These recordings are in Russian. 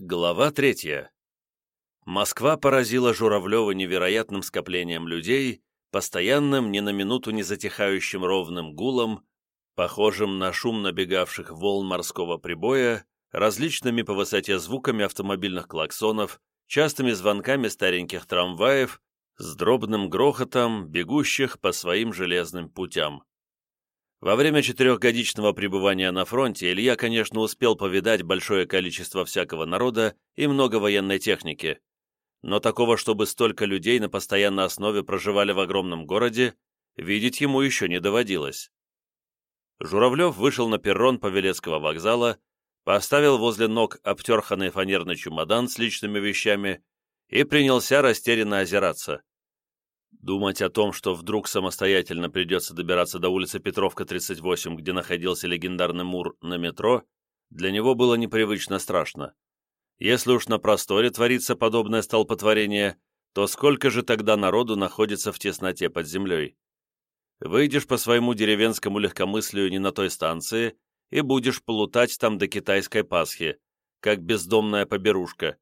Глава третья. Москва поразила Журавлева невероятным скоплением людей, постоянным, ни на минуту не затихающим ровным гулом, похожим на шум набегавших волн морского прибоя, различными по высоте звуками автомобильных клаксонов, частыми звонками стареньких трамваев, с дробным грохотом бегущих по своим железным путям. Во время четырехгодичного пребывания на фронте Илья, конечно, успел повидать большое количество всякого народа и много военной техники. Но такого, чтобы столько людей на постоянной основе проживали в огромном городе, видеть ему еще не доводилось. Журавлев вышел на перрон Павелецкого вокзала, поставил возле ног обтерханный фанерный чемодан с личными вещами и принялся растерянно озираться. Думать о том, что вдруг самостоятельно придется добираться до улицы Петровка, 38, где находился легендарный Мур, на метро, для него было непривычно страшно. Если уж на просторе творится подобное столпотворение, то сколько же тогда народу находится в тесноте под землей? Выйдешь по своему деревенскому легкомыслию не на той станции и будешь плутать там до китайской Пасхи, как бездомная поберушка.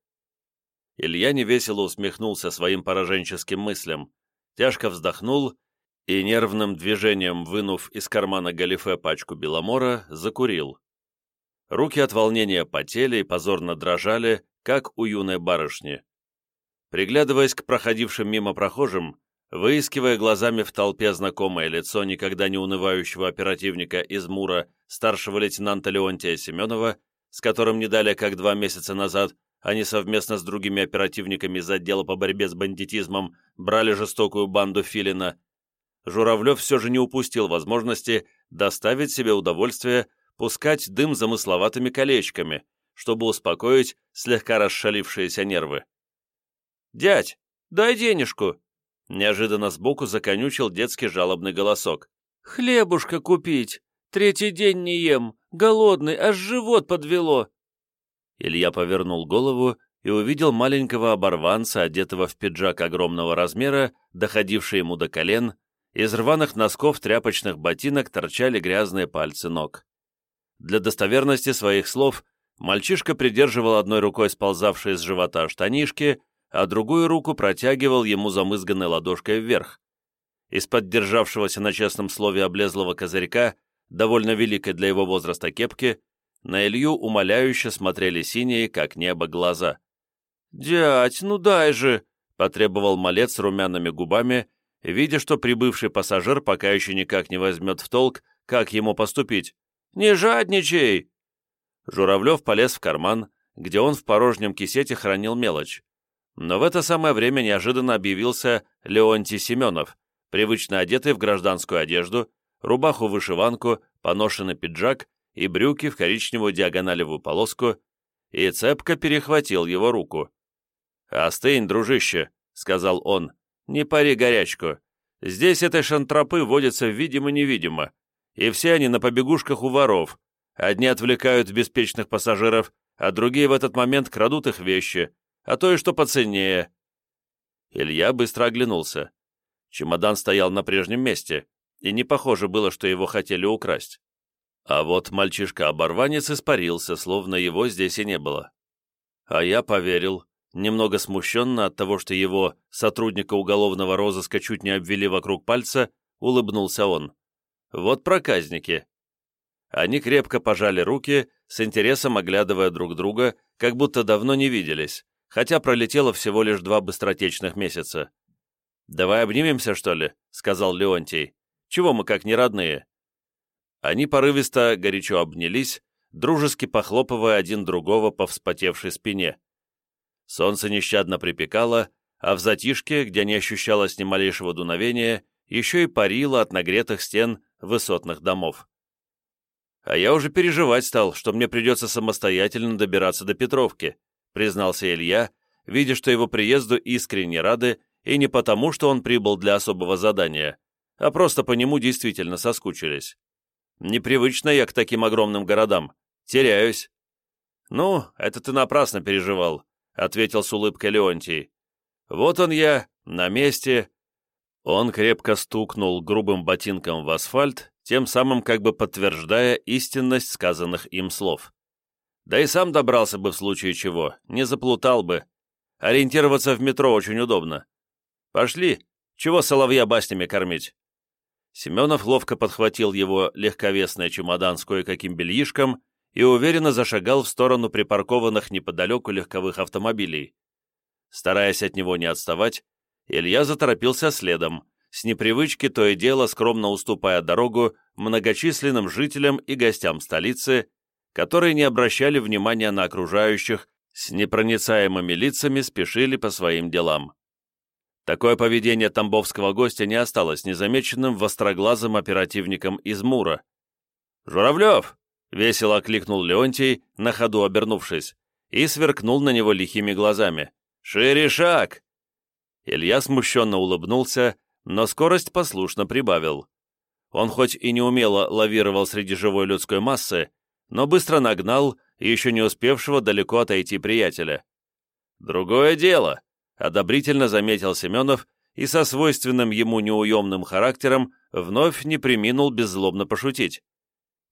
Илья невесело усмехнулся своим пораженческим мыслям, тяжко вздохнул и, нервным движением вынув из кармана галифе пачку беломора, закурил. Руки от волнения потели и позорно дрожали, как у юной барышни. Приглядываясь к проходившим мимо прохожим, выискивая глазами в толпе знакомое лицо никогда не унывающего оперативника из Мура, старшего лейтенанта Леонтия Семенова, с которым не далее как два месяца назад они совместно с другими оперативниками из отдела по борьбе с бандитизмом брали жестокую банду Филина. Журавлев все же не упустил возможности доставить себе удовольствие пускать дым замысловатыми колечками, чтобы успокоить слегка расшалившиеся нервы. «Дядь, дай денежку!» Неожиданно сбоку законючил детский жалобный голосок. «Хлебушка купить! Третий день не ем! Голодный, аж живот подвело!» Илья повернул голову и увидел маленького оборванца, одетого в пиджак огромного размера, доходивший ему до колен, из рваных носков тряпочных ботинок торчали грязные пальцы ног. Для достоверности своих слов мальчишка придерживал одной рукой сползавшие с живота штанишки, а другую руку протягивал ему замызганной ладошкой вверх. Из поддержавшегося на честном слове облезлого козырька, довольно великой для его возраста кепки, на Илью умоляюще смотрели синие, как небо, глаза. «Дядь, ну дай же!» — потребовал малец румяными губами, видя, что прибывший пассажир пока еще никак не возьмет в толк, как ему поступить. «Не жадничай!» Журавлев полез в карман, где он в порожнем кисете хранил мелочь. Но в это самое время неожиданно объявился Леонтий Семенов, привычно одетый в гражданскую одежду, рубаху-вышиванку, поношенный пиджак и брюки в коричневую диагоналевую полоску, и цепко перехватил его руку. «Остынь, дружище», — сказал он, — «не пари горячку. Здесь этой шантропы водятся видимо-невидимо, и все они на побегушках у воров. Одни отвлекают беспечных пассажиров, а другие в этот момент крадут их вещи, а то и что поценнее». Илья быстро оглянулся. Чемодан стоял на прежнем месте, и не похоже было, что его хотели украсть. А вот мальчишка-оборванец испарился, словно его здесь и не было. А я поверил, немного смущенно от того, что его, сотрудника уголовного розыска, чуть не обвели вокруг пальца, улыбнулся он. «Вот проказники». Они крепко пожали руки, с интересом оглядывая друг друга, как будто давно не виделись, хотя пролетело всего лишь два быстротечных месяца. «Давай обнимемся, что ли?» — сказал Леонтий. «Чего мы как не родные?» Они порывисто, горячо обнялись, дружески похлопывая один другого по вспотевшей спине. Солнце нещадно припекало, а в затишке, где не ощущалось ни малейшего дуновения, еще и парило от нагретых стен высотных домов. «А я уже переживать стал, что мне придется самостоятельно добираться до Петровки», признался Илья, видя, что его приезду искренне рады, и не потому, что он прибыл для особого задания, а просто по нему действительно соскучились. Непривычно я к таким огромным городам. Теряюсь». «Ну, это ты напрасно переживал», — ответил с улыбкой Леонтий. «Вот он я, на месте». Он крепко стукнул грубым ботинком в асфальт, тем самым как бы подтверждая истинность сказанных им слов. Да и сам добрался бы в случае чего, не заплутал бы. Ориентироваться в метро очень удобно. Пошли, чего соловья баснями кормить? Семенов ловко подхватил его легковесный чемодан с кое-каким бельишком и уверенно зашагал в сторону припаркованных неподалеку легковых автомобилей. Стараясь от него не отставать, Илья заторопился следом, с непривычки то и дело скромно уступая дорогу многочисленным жителям и гостям столицы, которые не обращали внимания на окружающих, с непроницаемыми лицами спешили по своим делам. Такое поведение тамбовского гостя не осталось незамеченным востроглазым оперативником из Мура. «Журавлев!» — весело окликнул Леонтий, на ходу обернувшись, и сверкнул на него лихими глазами. «Шире шаг!» Илья смущенно улыбнулся, но скорость послушно прибавил. Он хоть и неумело лавировал среди живой людской массы, но быстро нагнал еще не успевшего далеко отойти приятеля. «Другое дело!» одобрительно заметил Семенов и со свойственным ему неуемным характером вновь не приминул беззлобно пошутить.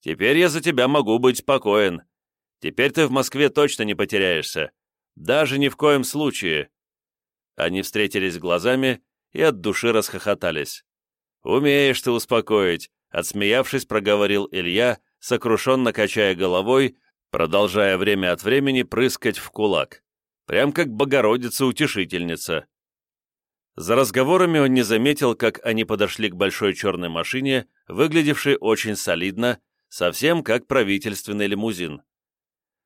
«Теперь я за тебя могу быть спокоен. Теперь ты в Москве точно не потеряешься. Даже ни в коем случае». Они встретились глазами и от души расхохотались. «Умеешь ты успокоить», — отсмеявшись, проговорил Илья, сокрушенно качая головой, продолжая время от времени прыскать в кулак. Прям как Богородица-утешительница. За разговорами он не заметил, как они подошли к большой черной машине, выглядевшей очень солидно, совсем как правительственный лимузин.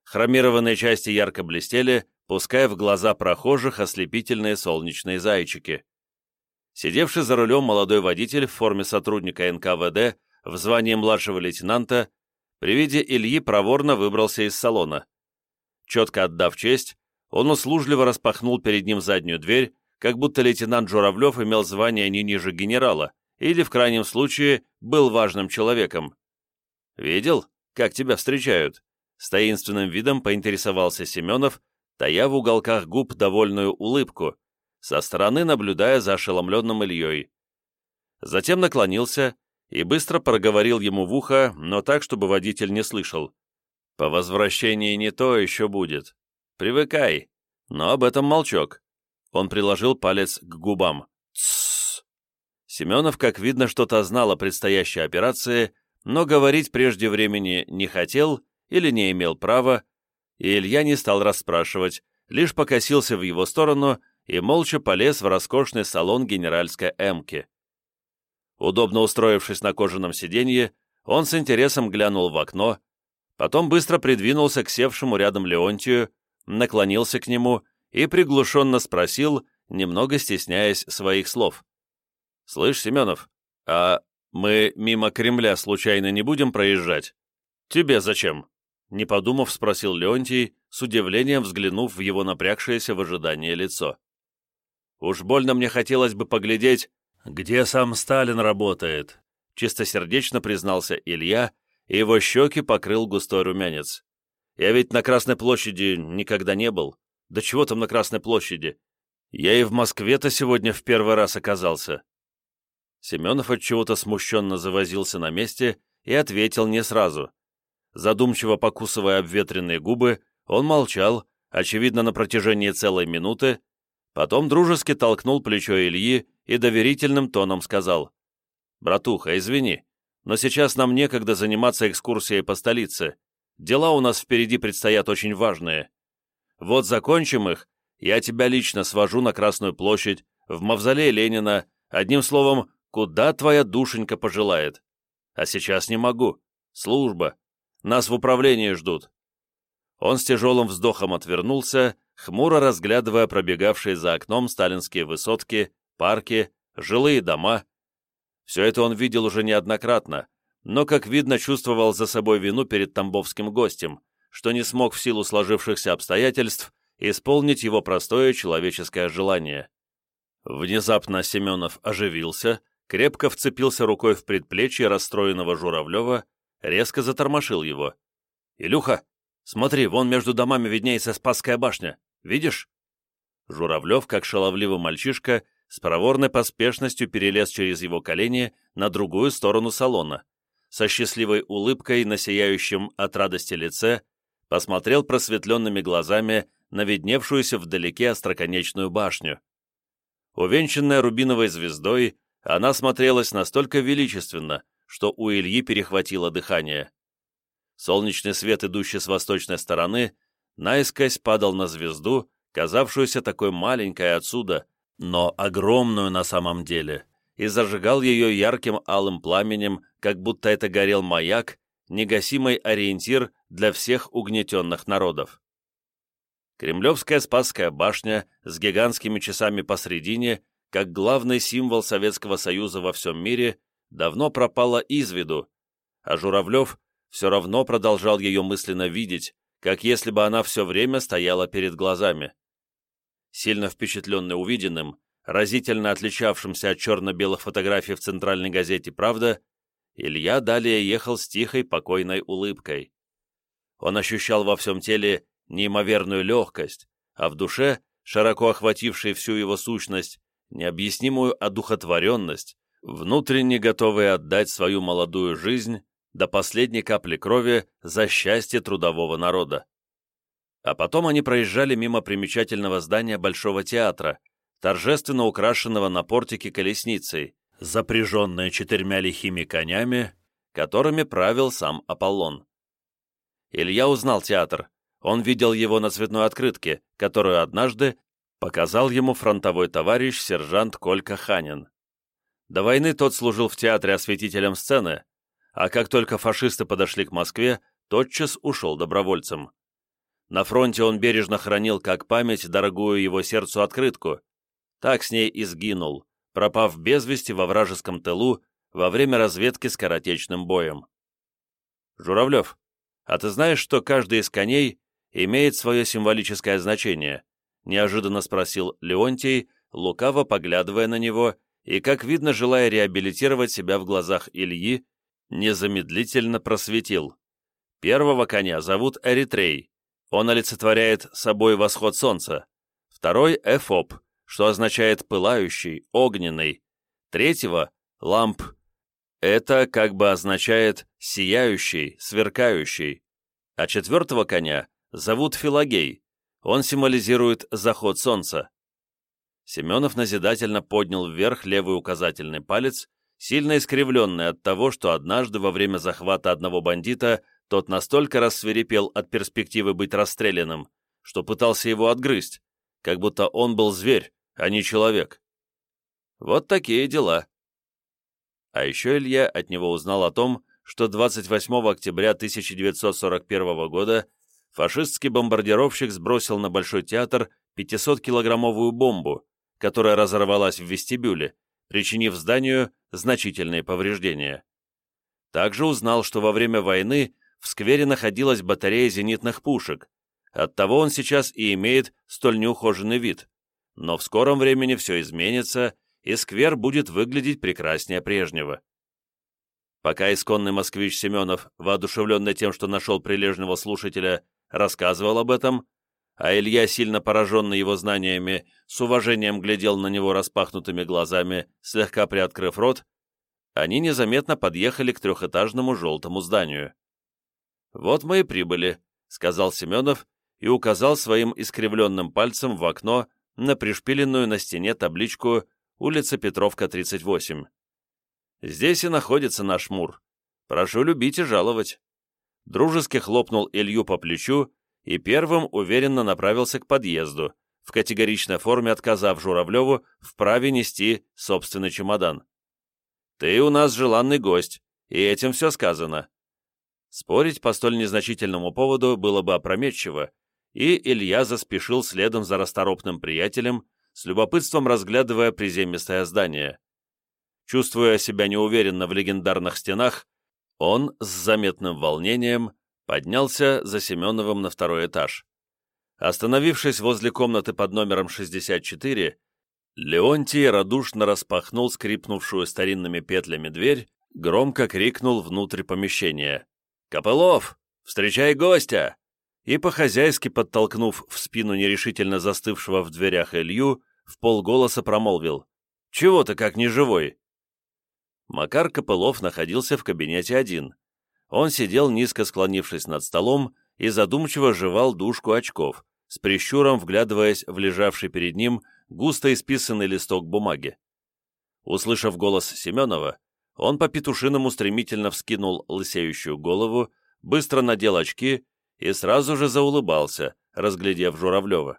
Хромированные части ярко блестели, пуская в глаза прохожих ослепительные солнечные зайчики. Сидевший за рулем молодой водитель в форме сотрудника НКВД в звании младшего лейтенанта при виде Ильи проворно выбрался из салона. Четко отдав честь, он услужливо распахнул перед ним заднюю дверь, как будто лейтенант Журавлев имел звание не ниже генерала или, в крайнем случае, был важным человеком. «Видел, как тебя встречают?» С таинственным видом поинтересовался Семенов, тая в уголках губ довольную улыбку, со стороны наблюдая за ошеломленным Ильей. Затем наклонился и быстро проговорил ему в ухо, но так, чтобы водитель не слышал. «По возвращении не то еще будет. Привыкай. Но об этом молчок. Он приложил палец к губам. Тссс. Семенов, как видно, что-то знал о предстоящей операции, но говорить прежде времени не хотел или не имел права, и Илья не стал расспрашивать, лишь покосился в его сторону и молча полез в роскошный салон генеральской эмки. Удобно устроившись на кожаном сиденье, он с интересом глянул в окно, потом быстро придвинулся к севшему рядом Леонтию наклонился к нему и приглушенно спросил, немного стесняясь своих слов. «Слышь, Семенов, а мы мимо Кремля случайно не будем проезжать? Тебе зачем?» Не подумав, спросил Леонтий, с удивлением взглянув в его напрягшееся в ожидании лицо. «Уж больно мне хотелось бы поглядеть, где сам Сталин работает», чистосердечно признался Илья, и его щеки покрыл густой румянец. Я ведь на Красной площади никогда не был. Да чего там на Красной площади? Я и в Москве-то сегодня в первый раз оказался». Семенов от чего то смущенно завозился на месте и ответил не сразу. Задумчиво покусывая обветренные губы, он молчал, очевидно, на протяжении целой минуты, потом дружески толкнул плечо Ильи и доверительным тоном сказал, «Братуха, извини, но сейчас нам некогда заниматься экскурсией по столице. Дела у нас впереди предстоят очень важные. Вот закончим их, я тебя лично свожу на Красную площадь, в мавзолей Ленина, одним словом, куда твоя душенька пожелает. А сейчас не могу. Служба. Нас в управлении ждут». Он с тяжелым вздохом отвернулся, хмуро разглядывая пробегавшие за окном сталинские высотки, парки, жилые дома. Все это он видел уже неоднократно, но, как видно, чувствовал за собой вину перед тамбовским гостем, что не смог в силу сложившихся обстоятельств исполнить его простое человеческое желание. Внезапно Семенов оживился, крепко вцепился рукой в предплечье расстроенного Журавлева, резко затормошил его. «Илюха, смотри, вон между домами виднеется Спасская башня. Видишь?» Журавлев, как шаловливый мальчишка, с проворной поспешностью перелез через его колени на другую сторону салона, со счастливой улыбкой на сияющем от радости лице, посмотрел просветленными глазами на видневшуюся вдалеке остроконечную башню. Увенчанная рубиновой звездой, она смотрелась настолько величественно, что у Ильи перехватило дыхание. Солнечный свет, идущий с восточной стороны, наискось падал на звезду, казавшуюся такой маленькой отсюда, но огромную на самом деле и зажигал ее ярким алым пламенем, как будто это горел маяк, негасимый ориентир для всех угнетенных народов. Кремлевская Спасская башня с гигантскими часами посредине, как главный символ Советского Союза во всем мире, давно пропала из виду, а Журавлев все равно продолжал ее мысленно видеть, как если бы она все время стояла перед глазами. Сильно впечатленный увиденным, разительно отличавшимся от черно-белых фотографий в центральной газете «Правда», Илья далее ехал с тихой, покойной улыбкой. Он ощущал во всем теле неимоверную легкость, а в душе, широко охватившей всю его сущность, необъяснимую одухотворенность, внутренне готовый отдать свою молодую жизнь до последней капли крови за счастье трудового народа. А потом они проезжали мимо примечательного здания Большого театра, торжественно украшенного на портике колесницей, запряженная четырьмя лихими конями, которыми правил сам Аполлон. Илья узнал театр. Он видел его на цветной открытке, которую однажды показал ему фронтовой товарищ сержант Колька Ханин. До войны тот служил в театре осветителем сцены, а как только фашисты подошли к Москве, тотчас ушел добровольцем. На фронте он бережно хранил как память дорогую его сердцу открытку, так с ней и сгинул, пропав без вести во вражеском тылу во время разведки с коротечным боем. «Журавлев, а ты знаешь, что каждый из коней имеет свое символическое значение?» — неожиданно спросил Леонтий, лукаво поглядывая на него и, как видно, желая реабилитировать себя в глазах Ильи, незамедлительно просветил. Первого коня зовут Эритрей. Он олицетворяет собой восход солнца. Второй — Эфоп, что означает «пылающий», «огненный», третьего — «ламп». Это как бы означает «сияющий», «сверкающий», а четвертого коня зовут Филогей, он символизирует заход солнца. Семенов назидательно поднял вверх левый указательный палец, сильно искривленный от того, что однажды во время захвата одного бандита тот настолько рассверепел от перспективы быть расстрелянным, что пытался его отгрызть, как будто он был зверь, а не человек. Вот такие дела. А еще Илья от него узнал о том, что 28 октября 1941 года фашистский бомбардировщик сбросил на Большой театр 500-килограммовую бомбу, которая разорвалась в вестибюле, причинив зданию значительные повреждения. Также узнал, что во время войны в сквере находилась батарея зенитных пушек, оттого он сейчас и имеет столь неухоженный вид. Но в скором времени все изменится, и сквер будет выглядеть прекраснее прежнего. Пока исконный москвич Семенов, воодушевленный тем, что нашел прилежного слушателя, рассказывал об этом, а Илья, сильно пораженный его знаниями, с уважением глядел на него распахнутыми глазами, слегка приоткрыв рот, они незаметно подъехали к трехэтажному желтому зданию. «Вот мы и прибыли», — сказал Семенов и указал своим искривленным пальцем в окно на пришпиленную на стене табличку «Улица Петровка, 38». «Здесь и находится наш Мур. Прошу любить и жаловать». Дружески хлопнул Илью по плечу и первым уверенно направился к подъезду, в категоричной форме отказав Журавлеву в праве нести собственный чемодан. «Ты у нас желанный гость, и этим все сказано». Спорить по столь незначительному поводу было бы опрометчиво, и Илья заспешил следом за расторопным приятелем, с любопытством разглядывая приземистое здание. Чувствуя себя неуверенно в легендарных стенах, он с заметным волнением поднялся за Семеновым на второй этаж. Остановившись возле комнаты под номером 64, Леонтий радушно распахнул скрипнувшую старинными петлями дверь, громко крикнул внутрь помещения. «Копылов, встречай гостя!» и, по-хозяйски подтолкнув в спину нерешительно застывшего в дверях Илью, в полголоса промолвил «Чего ты как не живой?" Макар Копылов находился в кабинете один. Он сидел, низко склонившись над столом, и задумчиво жевал дужку очков, с прищуром вглядываясь в лежавший перед ним густо исписанный листок бумаги. Услышав голос Семенова, он по петушиному стремительно вскинул лысеющую голову, быстро надел очки и сразу же заулыбался, разглядев Журавлева.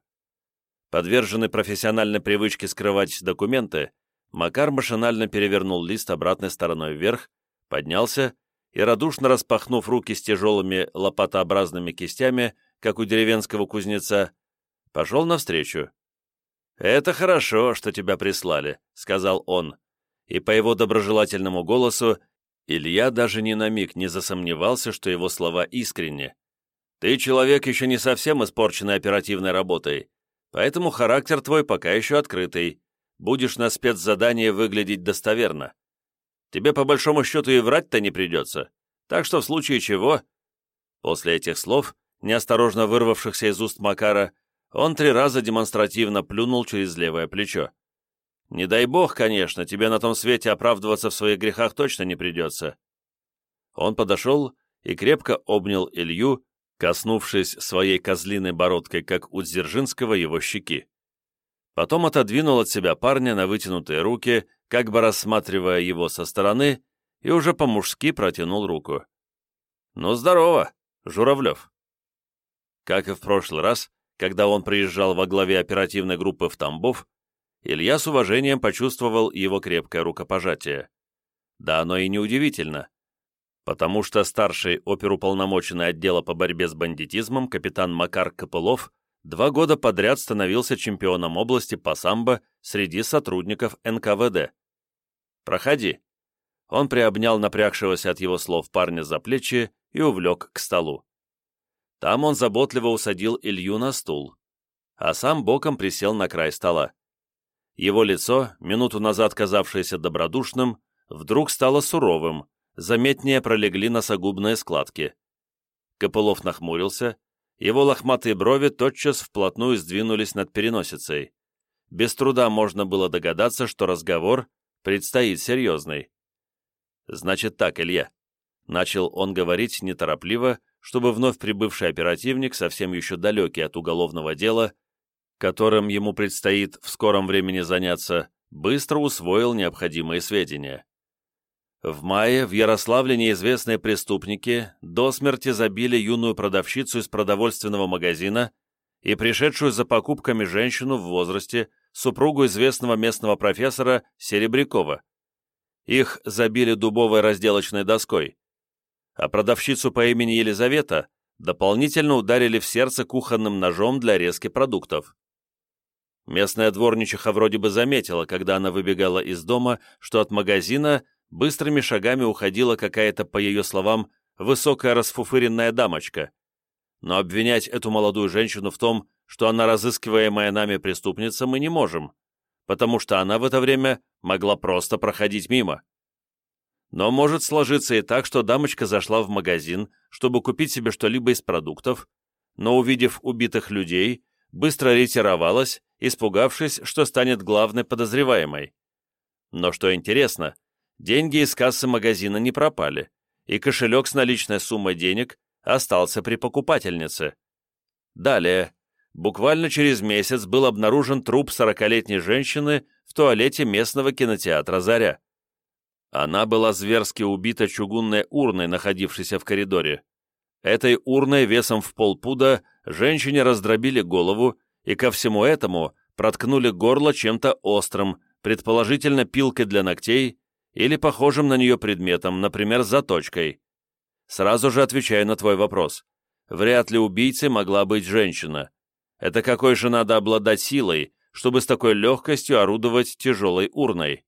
Подверженный профессиональной привычке скрывать документы, Макар машинально перевернул лист обратной стороной вверх, поднялся и, радушно распахнув руки с тяжелыми лопатообразными кистями, как у деревенского кузнеца, пошел навстречу. «Это хорошо, что тебя прислали», — сказал он. И по его доброжелательному голосу Илья даже ни на миг не засомневался, что его слова искренне, ты человек еще не совсем испорченный оперативной работой, поэтому характер твой пока еще открытый. Будешь на спецзадание выглядеть достоверно. Тебе по большому счету и врать-то не придется. Так что в случае чего...» После этих слов, неосторожно вырвавшихся из уст Макара, он три раза демонстративно плюнул через левое плечо. «Не дай бог, конечно, тебе на том свете оправдываться в своих грехах точно не придется». Он подошел и крепко обнял Илью, коснувшись своей козлиной бородкой, как у Дзержинского, его щеки. Потом отодвинул от себя парня на вытянутые руки, как бы рассматривая его со стороны, и уже по-мужски протянул руку. «Ну, здорово, Журавлев!» Как и в прошлый раз, когда он приезжал во главе оперативной группы в Тамбов, Илья с уважением почувствовал его крепкое рукопожатие. Да оно и неудивительно потому что старший оперуполномоченный отдела по борьбе с бандитизмом капитан Макар Копылов два года подряд становился чемпионом области по самбо среди сотрудников НКВД. «Проходи». Он приобнял напрягшегося от его слов парня за плечи и увлек к столу. Там он заботливо усадил Илью на стул, а сам боком присел на край стола. Его лицо, минуту назад казавшееся добродушным, вдруг стало суровым, заметнее пролегли носогубные складки. Копылов нахмурился, его лохматые брови тотчас вплотную сдвинулись над переносицей. Без труда можно было догадаться, что разговор предстоит серьезный. «Значит так, Илья», — начал он говорить неторопливо, чтобы вновь прибывший оперативник, совсем еще далекий от уголовного дела, которым ему предстоит в скором времени заняться, быстро усвоил необходимые сведения. В мае в Ярославле неизвестные преступники до смерти забили юную продавщицу из продовольственного магазина и пришедшую за покупками женщину в возрасте, супругу известного местного профессора Серебрякова. Их забили дубовой разделочной доской, а продавщицу по имени Елизавета дополнительно ударили в сердце кухонным ножом для резки продуктов. Местная дворничиха вроде бы заметила, когда она выбегала из дома, что от магазина – быстрыми шагами уходила какая-то, по ее словам, высокая расфуфыренная дамочка. Но обвинять эту молодую женщину в том, что она разыскиваемая нами преступница, мы не можем, потому что она в это время могла просто проходить мимо. Но может сложиться и так, что дамочка зашла в магазин, чтобы купить себе что-либо из продуктов, но, увидев убитых людей, быстро ретировалась, испугавшись, что станет главной подозреваемой. Но что интересно – Деньги из кассы магазина не пропали, и кошелек с наличной суммой денег остался при покупательнице. Далее, буквально через месяц был обнаружен труп 40-летней женщины в туалете местного кинотеатра «Заря». Она была зверски убита чугунной урной, находившейся в коридоре. Этой урной весом в полпуда женщине раздробили голову и ко всему этому проткнули горло чем-то острым, предположительно пилкой для ногтей или похожим на нее предметом, например, заточкой. Сразу же отвечаю на твой вопрос. Вряд ли убийцей могла быть женщина. Это какой же надо обладать силой, чтобы с такой легкостью орудовать тяжелой урной?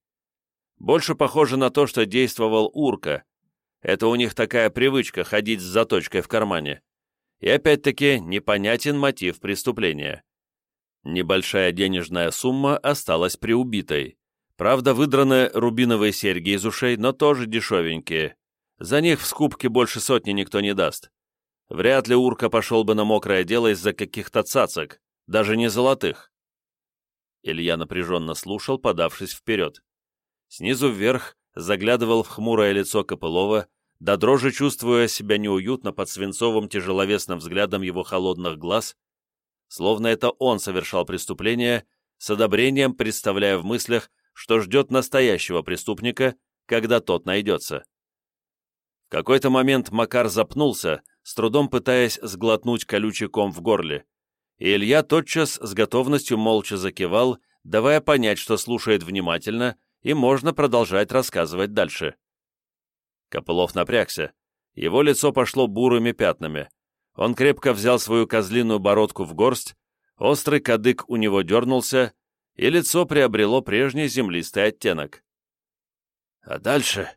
Больше похоже на то, что действовал урка. Это у них такая привычка ходить с заточкой в кармане. И опять-таки непонятен мотив преступления. Небольшая денежная сумма осталась при убитой. Правда, выдранные рубиновые серьги из ушей, но тоже дешевенькие. За них в скупке больше сотни никто не даст. Вряд ли урка пошел бы на мокрое дело из-за каких-то цацок, даже не золотых. Илья напряженно слушал, подавшись вперед. Снизу вверх заглядывал в хмурое лицо Копылова, до да дрожи чувствуя себя неуютно под свинцовым тяжеловесным взглядом его холодных глаз, словно это он совершал преступление, с одобрением представляя в мыслях, что ждет настоящего преступника, когда тот найдется. В какой-то момент Макар запнулся, с трудом пытаясь сглотнуть колючиком в горле, и Илья тотчас с готовностью молча закивал, давая понять, что слушает внимательно и можно продолжать рассказывать дальше. Копылов напрягся. Его лицо пошло бурыми пятнами. Он крепко взял свою козлиную бородку в горсть, острый кадык у него дернулся, и лицо приобрело прежний землистый оттенок. «А дальше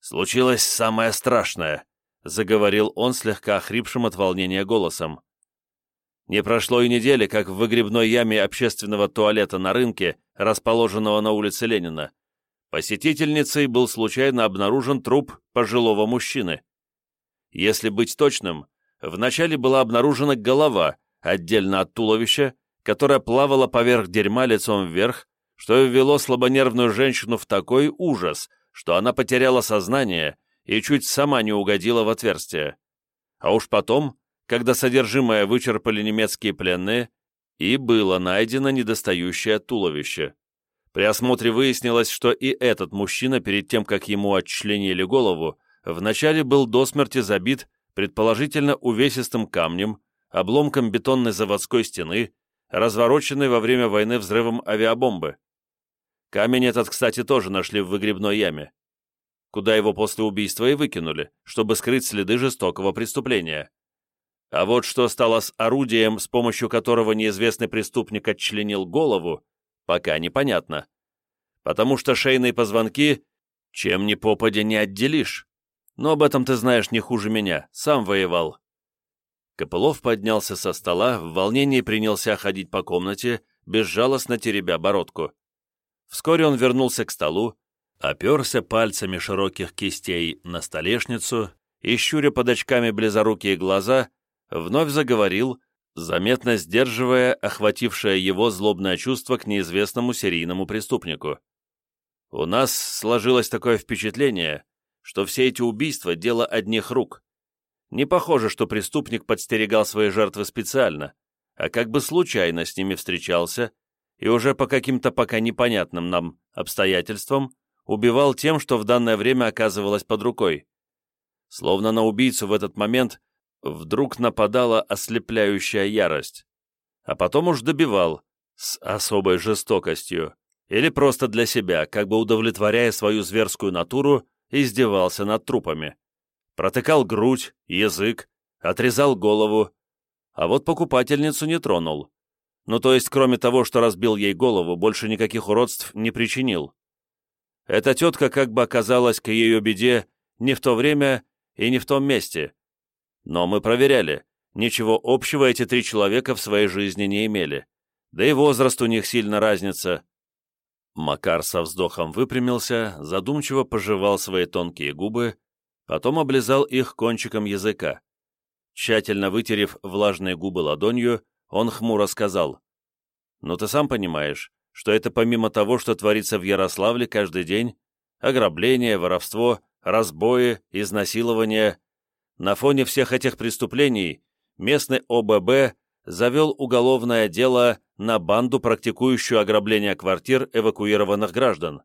случилось самое страшное», — заговорил он слегка охрипшим от волнения голосом. Не прошло и недели, как в выгребной яме общественного туалета на рынке, расположенного на улице Ленина, посетительницей был случайно обнаружен труп пожилого мужчины. Если быть точным, вначале была обнаружена голова, отдельно от туловища, которая плавала поверх дерьма лицом вверх, что и ввело слабонервную женщину в такой ужас, что она потеряла сознание и чуть сама не угодила в отверстие. А уж потом, когда содержимое вычерпали немецкие пленные, и было найдено недостающее туловище. При осмотре выяснилось, что и этот мужчина перед тем, как ему отчленили голову, вначале был до смерти забит предположительно увесистым камнем, обломком бетонной заводской стены, развороченный во время войны взрывом авиабомбы. Камень этот, кстати, тоже нашли в выгребной яме, куда его после убийства и выкинули, чтобы скрыть следы жестокого преступления. А вот что стало с орудием, с помощью которого неизвестный преступник отчленил голову, пока непонятно. Потому что шейные позвонки чем ни попадя не отделишь. Но об этом ты знаешь не хуже меня, сам воевал. Копылов поднялся со стола, в волнении принялся ходить по комнате, безжалостно теребя бородку. Вскоре он вернулся к столу, оперся пальцами широких кистей на столешницу и, щуря под очками близорукие глаза, вновь заговорил, заметно сдерживая охватившее его злобное чувство к неизвестному серийному преступнику. «У нас сложилось такое впечатление, что все эти убийства — дело одних рук. Не похоже, что преступник подстерегал свои жертвы специально, а как бы случайно с ними встречался и уже по каким-то пока непонятным нам обстоятельствам убивал тем, что в данное время оказывалось под рукой. Словно на убийцу в этот момент вдруг нападала ослепляющая ярость. А потом уж добивал, с особой жестокостью, или просто для себя, как бы удовлетворяя свою зверскую натуру, издевался над трупами протыкал грудь, язык, отрезал голову, а вот покупательницу не тронул. Ну, то есть, кроме того, что разбил ей голову, больше никаких уродств не причинил. Эта тетка как бы оказалась к ее беде не в то время и не в том месте. Но мы проверяли. Ничего общего эти три человека в своей жизни не имели. Да и возраст у них сильно разница. Макар со вздохом выпрямился, задумчиво пожевал свои тонкие губы потом облизал их кончиком языка. Тщательно вытерев влажные губы ладонью, он хмуро сказал, «Ну ты сам понимаешь, что это помимо того, что творится в Ярославле каждый день, ограбление, воровство, разбои, изнасилования, на фоне всех этих преступлений местный ОББ завел уголовное дело на банду, практикующую ограбление квартир эвакуированных граждан.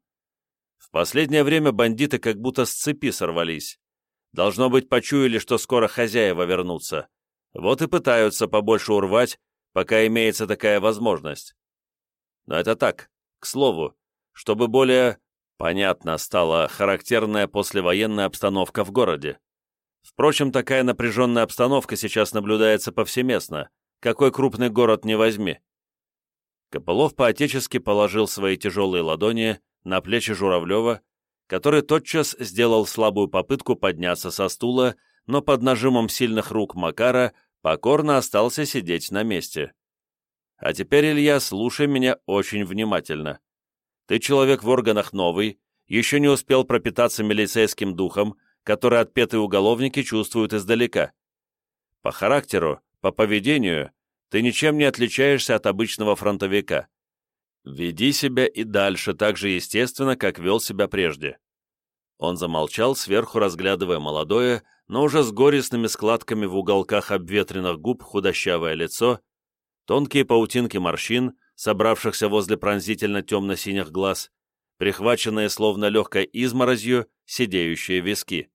В последнее время бандиты как будто с цепи сорвались. Должно быть, почуяли, что скоро хозяева вернутся. Вот и пытаются побольше урвать, пока имеется такая возможность. Но это так, к слову, чтобы более понятно стала характерная послевоенная обстановка в городе. Впрочем, такая напряженная обстановка сейчас наблюдается повсеместно, какой крупный город не возьми. Копылов поотечески положил свои тяжелые ладони на плечи Журавлева который тотчас сделал слабую попытку подняться со стула, но под нажимом сильных рук Макара покорно остался сидеть на месте. «А теперь, Илья, слушай меня очень внимательно. Ты человек в органах новый, еще не успел пропитаться милицейским духом, который отпетые уголовники чувствуют издалека. По характеру, по поведению ты ничем не отличаешься от обычного фронтовика. «Веди себя и дальше так же естественно, как вел себя прежде». Он замолчал, сверху разглядывая молодое, но уже с горестными складками в уголках обветренных губ худощавое лицо, тонкие паутинки морщин, собравшихся возле пронзительно темно-синих глаз, прихваченные словно легкой изморозью сидеющие виски.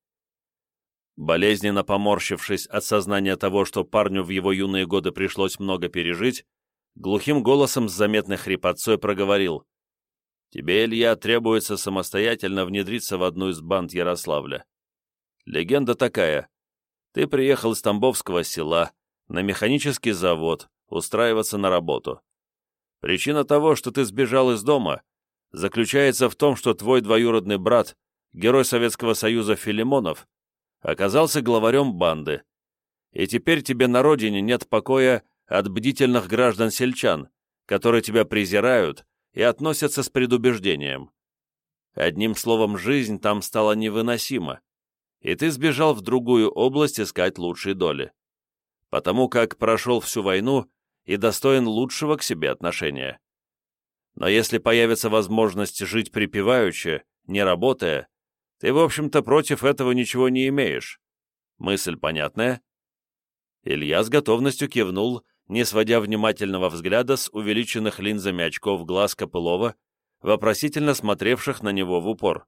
Болезненно поморщившись от сознания того, что парню в его юные годы пришлось много пережить, глухим голосом с заметной хрипотцой проговорил. «Тебе, Илья, требуется самостоятельно внедриться в одну из банд Ярославля. Легенда такая. Ты приехал из Тамбовского села на механический завод устраиваться на работу. Причина того, что ты сбежал из дома, заключается в том, что твой двоюродный брат, герой Советского Союза Филимонов, оказался главарем банды, и теперь тебе на родине нет покоя от бдительных граждан-сельчан, которые тебя презирают и относятся с предубеждением. Одним словом, жизнь там стала невыносима, и ты сбежал в другую область искать лучшей доли. Потому как прошел всю войну и достоин лучшего к себе отношения. Но если появится возможность жить припеваючи, не работая, ты, в общем-то, против этого ничего не имеешь. Мысль понятная?» Илья с готовностью кивнул, не сводя внимательного взгляда с увеличенных линзами очков глаз Копылова, вопросительно смотревших на него в упор.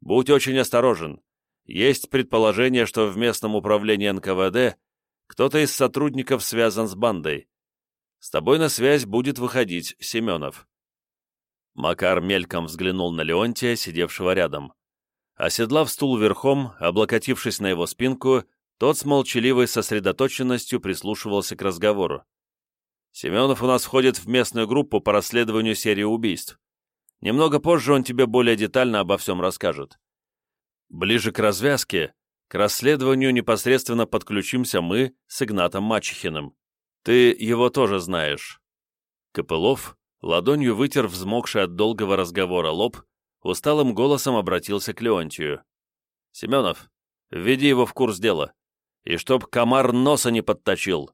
«Будь очень осторожен. Есть предположение, что в местном управлении НКВД кто-то из сотрудников связан с бандой. С тобой на связь будет выходить Семенов». Макар мельком взглянул на Леонтия, сидевшего рядом. Оседлав стул верхом, облокотившись на его спинку, тот с молчаливой сосредоточенностью прислушивался к разговору. «Семенов у нас входит в местную группу по расследованию серии убийств. Немного позже он тебе более детально обо всем расскажет. Ближе к развязке, к расследованию непосредственно подключимся мы с Игнатом Мачехиным. Ты его тоже знаешь». Копылов ладонью вытер взмокший от долгого разговора лоб, усталым голосом обратился к Леонтию. «Семенов, введи его в курс дела и чтоб комар носа не подточил.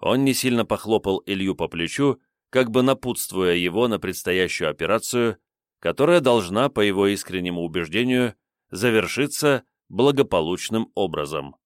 Он не сильно похлопал Илью по плечу, как бы напутствуя его на предстоящую операцию, которая должна, по его искреннему убеждению, завершиться благополучным образом.